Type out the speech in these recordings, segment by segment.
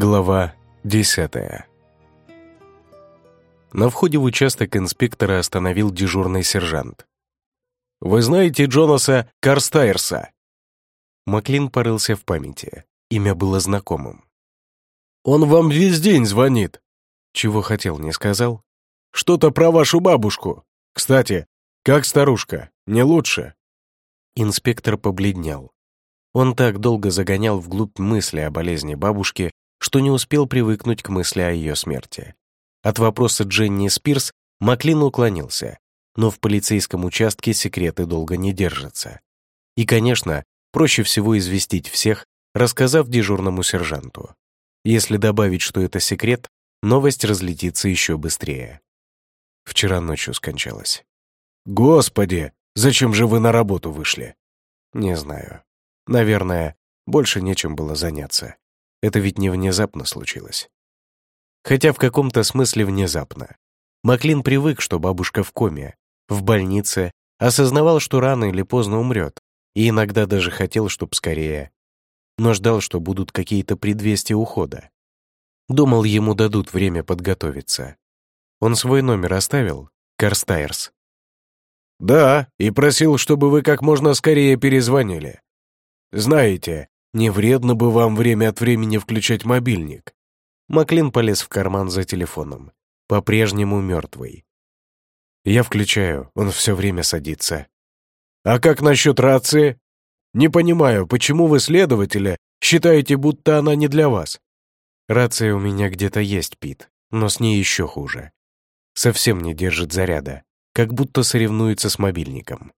Глава 10 На входе в участок инспектора остановил дежурный сержант. «Вы знаете Джонаса Карстайрса?» Маклин порылся в памяти. Имя было знакомым. «Он вам весь день звонит!» Чего хотел, не сказал. «Что-то про вашу бабушку. Кстати, как старушка, не лучше?» Инспектор побледнел. Он так долго загонял вглубь мысли о болезни бабушки, что не успел привыкнуть к мысли о ее смерти. От вопроса Дженни Спирс Маклин уклонился, но в полицейском участке секреты долго не держатся. И, конечно, проще всего известить всех, рассказав дежурному сержанту. Если добавить, что это секрет, новость разлетится еще быстрее. Вчера ночью скончалась. «Господи, зачем же вы на работу вышли?» «Не знаю. Наверное, больше нечем было заняться. Это ведь не внезапно случилось. Хотя в каком-то смысле внезапно. Маклин привык, что бабушка в коме, в больнице, осознавал, что рано или поздно умрет, и иногда даже хотел, чтоб скорее. Но ждал, что будут какие-то предвестия ухода. Думал, ему дадут время подготовиться. Он свой номер оставил, Карстайрс. «Да, и просил, чтобы вы как можно скорее перезвонили. Знаете, не вредно бы вам время от времени включать мобильник». Маклин полез в карман за телефоном. По-прежнему мертвый. Я включаю, он все время садится. «А как насчет рации? Не понимаю, почему вы, следователя, считаете, будто она не для вас?» «Рация у меня где-то есть, Пит, но с ней еще хуже. Совсем не держит заряда, как будто соревнуется с мобильником».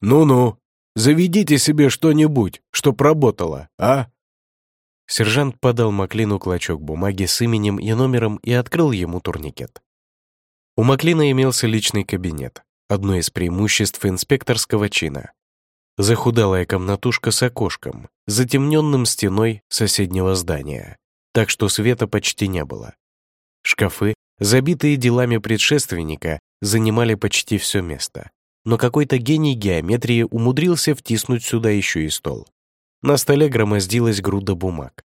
«Ну-ну, Заведите себе что-нибудь, чтоб работало, а?» Сержант подал Маклину клочок бумаги с именем и номером и открыл ему турникет. У Маклина имелся личный кабинет, одно из преимуществ инспекторского чина. Захудалая комнатушка с окошком, затемненным стеной соседнего здания, так что света почти не было. Шкафы, забитые делами предшественника, занимали почти все место но какой-то гений геометрии умудрился втиснуть сюда еще и стол. На столе громоздилась груда бумаг.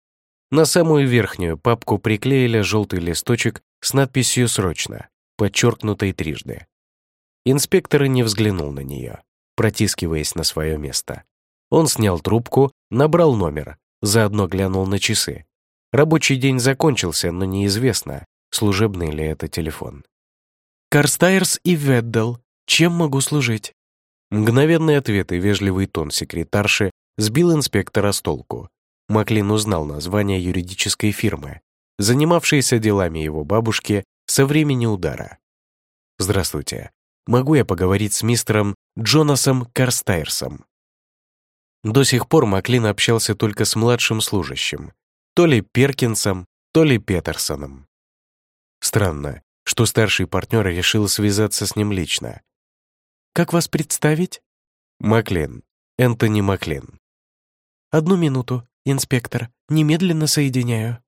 На самую верхнюю папку приклеили желтый листочек с надписью «Срочно», подчеркнутой трижды. Инспектор не взглянул на нее, протискиваясь на свое место. Он снял трубку, набрал номер, заодно глянул на часы. Рабочий день закончился, но неизвестно, служебный ли это телефон. «Карстайрс и Веддал», чем могу служить?» Мгновенный ответ и вежливый тон секретарши сбил инспектора с толку. Маклин узнал название юридической фирмы, занимавшейся делами его бабушки со времени удара. «Здравствуйте. Могу я поговорить с мистером Джонасом Карстайрсом?» До сих пор Маклин общался только с младшим служащим, то ли Перкинсом, то ли Петерсоном. Странно, что старший партнер решил связаться с ним лично, как вас представить?» «Маклин. Энтони Маклин». «Одну минуту, инспектор. Немедленно соединяю».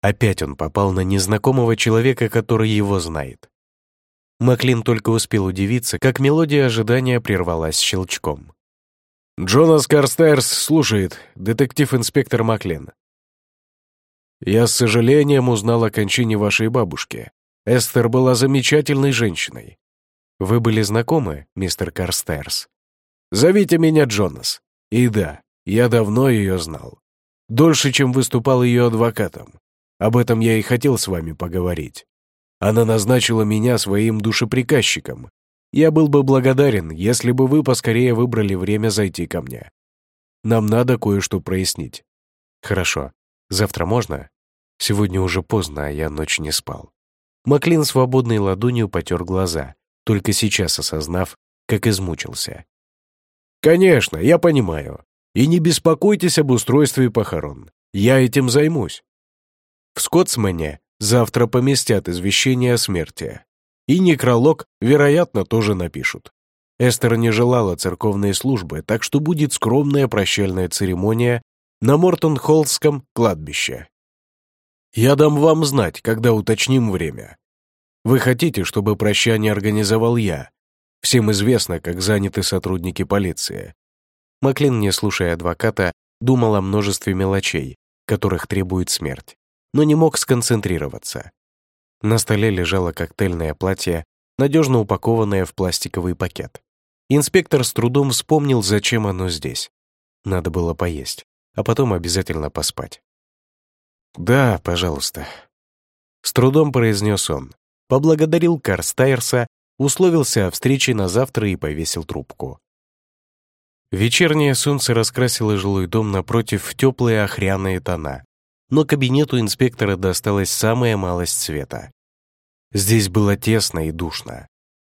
Опять он попал на незнакомого человека, который его знает. Маклин только успел удивиться, как мелодия ожидания прервалась щелчком. «Джонас Карстайрс слушает, детектив-инспектор Маклин. Я с сожалением узнал о кончине вашей бабушки. Эстер была замечательной женщиной. Вы были знакомы, мистер Карстерс? Зовите меня Джонас. И да, я давно ее знал. Дольше, чем выступал ее адвокатом. Об этом я и хотел с вами поговорить. Она назначила меня своим душеприказчиком. Я был бы благодарен, если бы вы поскорее выбрали время зайти ко мне. Нам надо кое-что прояснить. Хорошо. Завтра можно? Сегодня уже поздно, а я ночь не спал. Маклин свободной ладонью потер глаза, только сейчас осознав, как измучился. «Конечно, я понимаю. И не беспокойтесь об устройстве похорон. Я этим займусь. В Скотсмане завтра поместят извещение о смерти. И некролог, вероятно, тоже напишут. Эстер не желала церковной службы, так что будет скромная прощальная церемония на Мортон-Холлском кладбище. Я дам вам знать, когда уточним время. Вы хотите, чтобы прощание организовал я? Всем известно, как заняты сотрудники полиции». Маклин, не слушая адвоката, думал о множестве мелочей, которых требует смерть. но не мог сконцентрироваться. На столе лежало коктейльное платье, надежно упакованное в пластиковый пакет. Инспектор с трудом вспомнил, зачем оно здесь. Надо было поесть, а потом обязательно поспать. «Да, пожалуйста», — с трудом произнес он, поблагодарил Карстайрса, условился о встрече на завтра и повесил трубку. Вечернее солнце раскрасило жилой дом напротив в теплые охряные тона, но кабинету инспектора досталась самая малость света. Здесь было тесно и душно.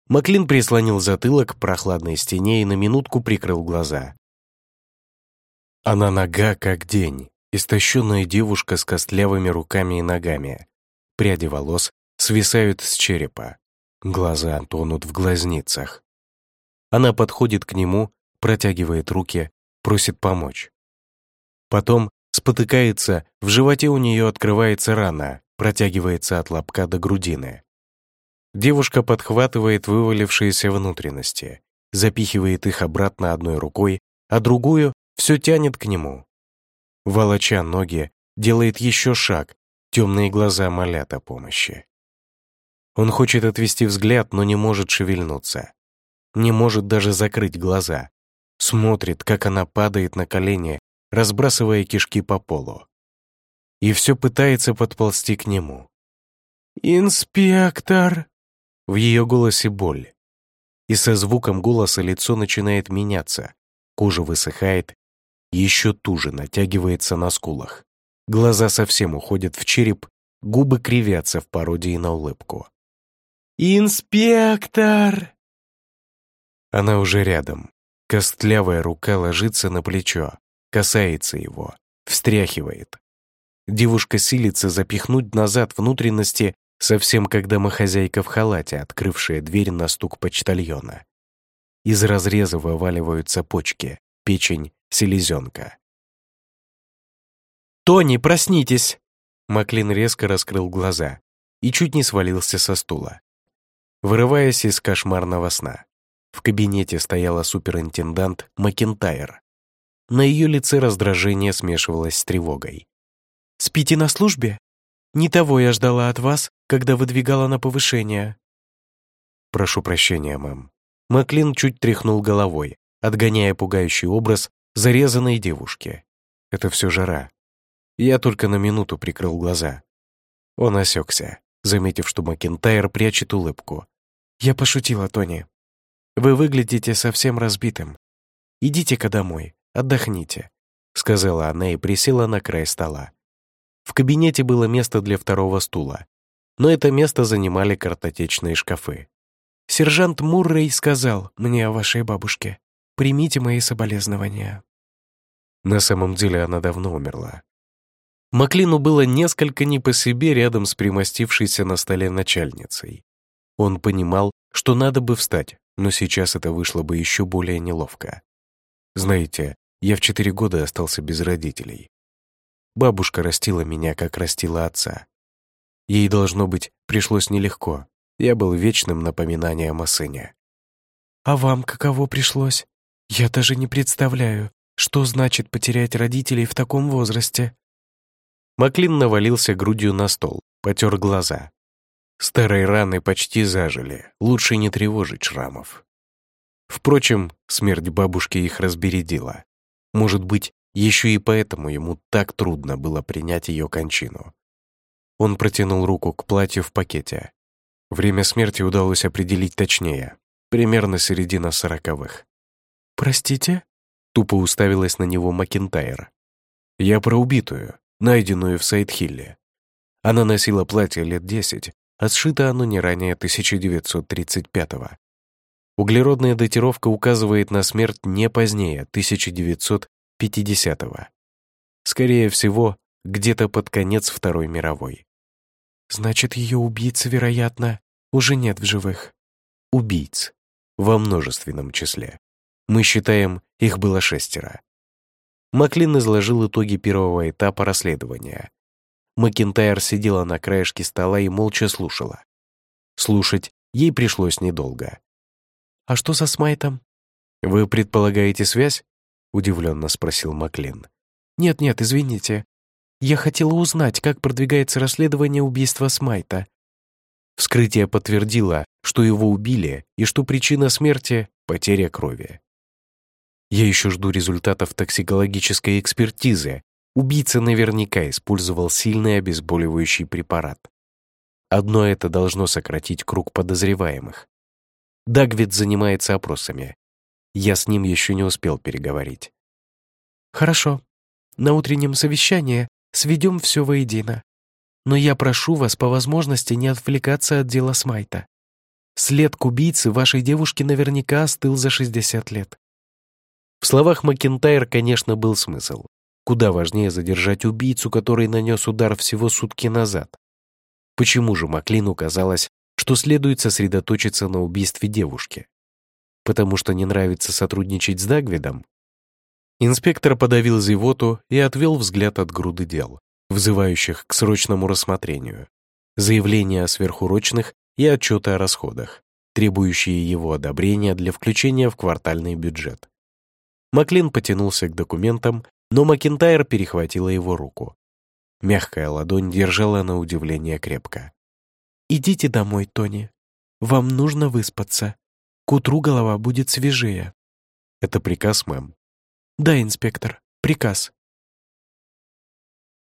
Маклин прислонил затылок к прохладной стене и на минутку прикрыл глаза. Она нога, как день, истощенная девушка с костлявыми руками и ногами. Пряди волос свисают с черепа. Глаза тонут в глазницах. Она подходит к нему, протягивает руки, просит помочь. Потом спотыкается, в животе у нее открывается рана, протягивается от лобка до грудины. Девушка подхватывает вывалившиеся внутренности, запихивает их обратно одной рукой, а другую все тянет к нему. Волоча ноги, делает еще шаг, темные глаза молят о помощи. Он хочет отвести взгляд, но не может шевельнуться. Не может даже закрыть глаза. Смотрит, как она падает на колени, разбрасывая кишки по полу. И все пытается подползти к нему. «Инспектор!» В ее голосе боль. И со звуком голоса лицо начинает меняться. Кожа высыхает, еще туже натягивается на скулах. Глаза совсем уходят в череп, губы кривятся в пародии на улыбку. «Инспектор!» Она уже рядом. Костлявая рука ложится на плечо, касается его, встряхивает. Девушка силится запихнуть назад внутренности, совсем как домохозяйка в халате, открывшая дверь на стук почтальона. Из разреза вываливаются почки, печень, селезенка. «Тони, проснитесь!» Маклин резко раскрыл глаза и чуть не свалился со стула. Вырываясь из кошмарного сна, в кабинете стояла суперинтендант Макентайр. На ее лице раздражение смешивалось с тревогой. «Спите на службе? Не того я ждала от вас, когда выдвигала на повышение». «Прошу прощения, мэм». Маклин чуть тряхнул головой, отгоняя пугающий образ зарезанной девушки. Это все жара. Я только на минуту прикрыл глаза. Он осекся, заметив, что Макентайр прячет улыбку. «Я пошутила, Тони. Вы выглядите совсем разбитым. Идите-ка домой, отдохните», — сказала она и присела на край стола. В кабинете было место для второго стула, но это место занимали картотечные шкафы. «Сержант Муррей сказал мне о вашей бабушке. Примите мои соболезнования». На самом деле она давно умерла. Маклину было несколько не по себе рядом с примостившейся на столе начальницей. Он понимал, что надо бы встать, но сейчас это вышло бы еще более неловко. Знаете, я в четыре года остался без родителей. Бабушка растила меня, как растила отца. Ей, должно быть, пришлось нелегко. Я был вечным напоминанием о сыне. «А вам каково пришлось? Я даже не представляю, что значит потерять родителей в таком возрасте». Маклин навалился грудью на стол, потер глаза. Старые раны почти зажили, лучше не тревожить шрамов. Впрочем, смерть бабушки их разбередила. Может быть, еще и поэтому ему так трудно было принять ее кончину. Он протянул руку к платью в пакете. Время смерти удалось определить точнее, примерно середина сороковых. «Простите?» — тупо уставилась на него Макентайр. «Я про убитую, найденную в Сайдхилле. Она носила платье лет десять, а сшито оно не ранее 1935-го. Углеродная датировка указывает на смерть не позднее 1950-го. Скорее всего, где-то под конец Второй мировой. Значит, ее убийцы, вероятно, уже нет в живых. Убийц. Во множественном числе. Мы считаем, их было шестеро. Маклин изложил итоги первого этапа расследования. Макентайр сидела на краешке стола и молча слушала. Слушать ей пришлось недолго. «А что со Смайтом?» «Вы предполагаете связь?» — удивленно спросил Маклин. «Нет-нет, извините. Я хотела узнать, как продвигается расследование убийства Смайта. Вскрытие подтвердило, что его убили и что причина смерти — потеря крови. Я еще жду результатов токсикологической экспертизы. Убийца наверняка использовал сильный обезболивающий препарат. Одно это должно сократить круг подозреваемых. Дагвид занимается опросами. Я с ним еще не успел переговорить. Хорошо. На утреннем совещании сведем все воедино. Но я прошу вас по возможности не отвлекаться от дела Смайта. След к убийце вашей девушки наверняка остыл за 60 лет. В словах Макентайр, конечно, был смысл. Куда важнее задержать убийцу, который нанес удар всего сутки назад. Почему же Маклину казалось, что следует сосредоточиться на убийстве девушки? Потому что не нравится сотрудничать с Дагвидом? Инспектор подавил зевоту и отвел взгляд от груды дел, взывающих к срочному рассмотрению. Заявления о сверхурочных и отчеты о расходах, требующие его одобрения для включения в квартальный бюджет. Маклин потянулся к документам, но Макентайр перехватила его руку. Мягкая ладонь держала на удивление крепко. «Идите домой, Тони. Вам нужно выспаться. К утру голова будет свежее». «Это приказ, мэм?» «Да, инспектор, приказ.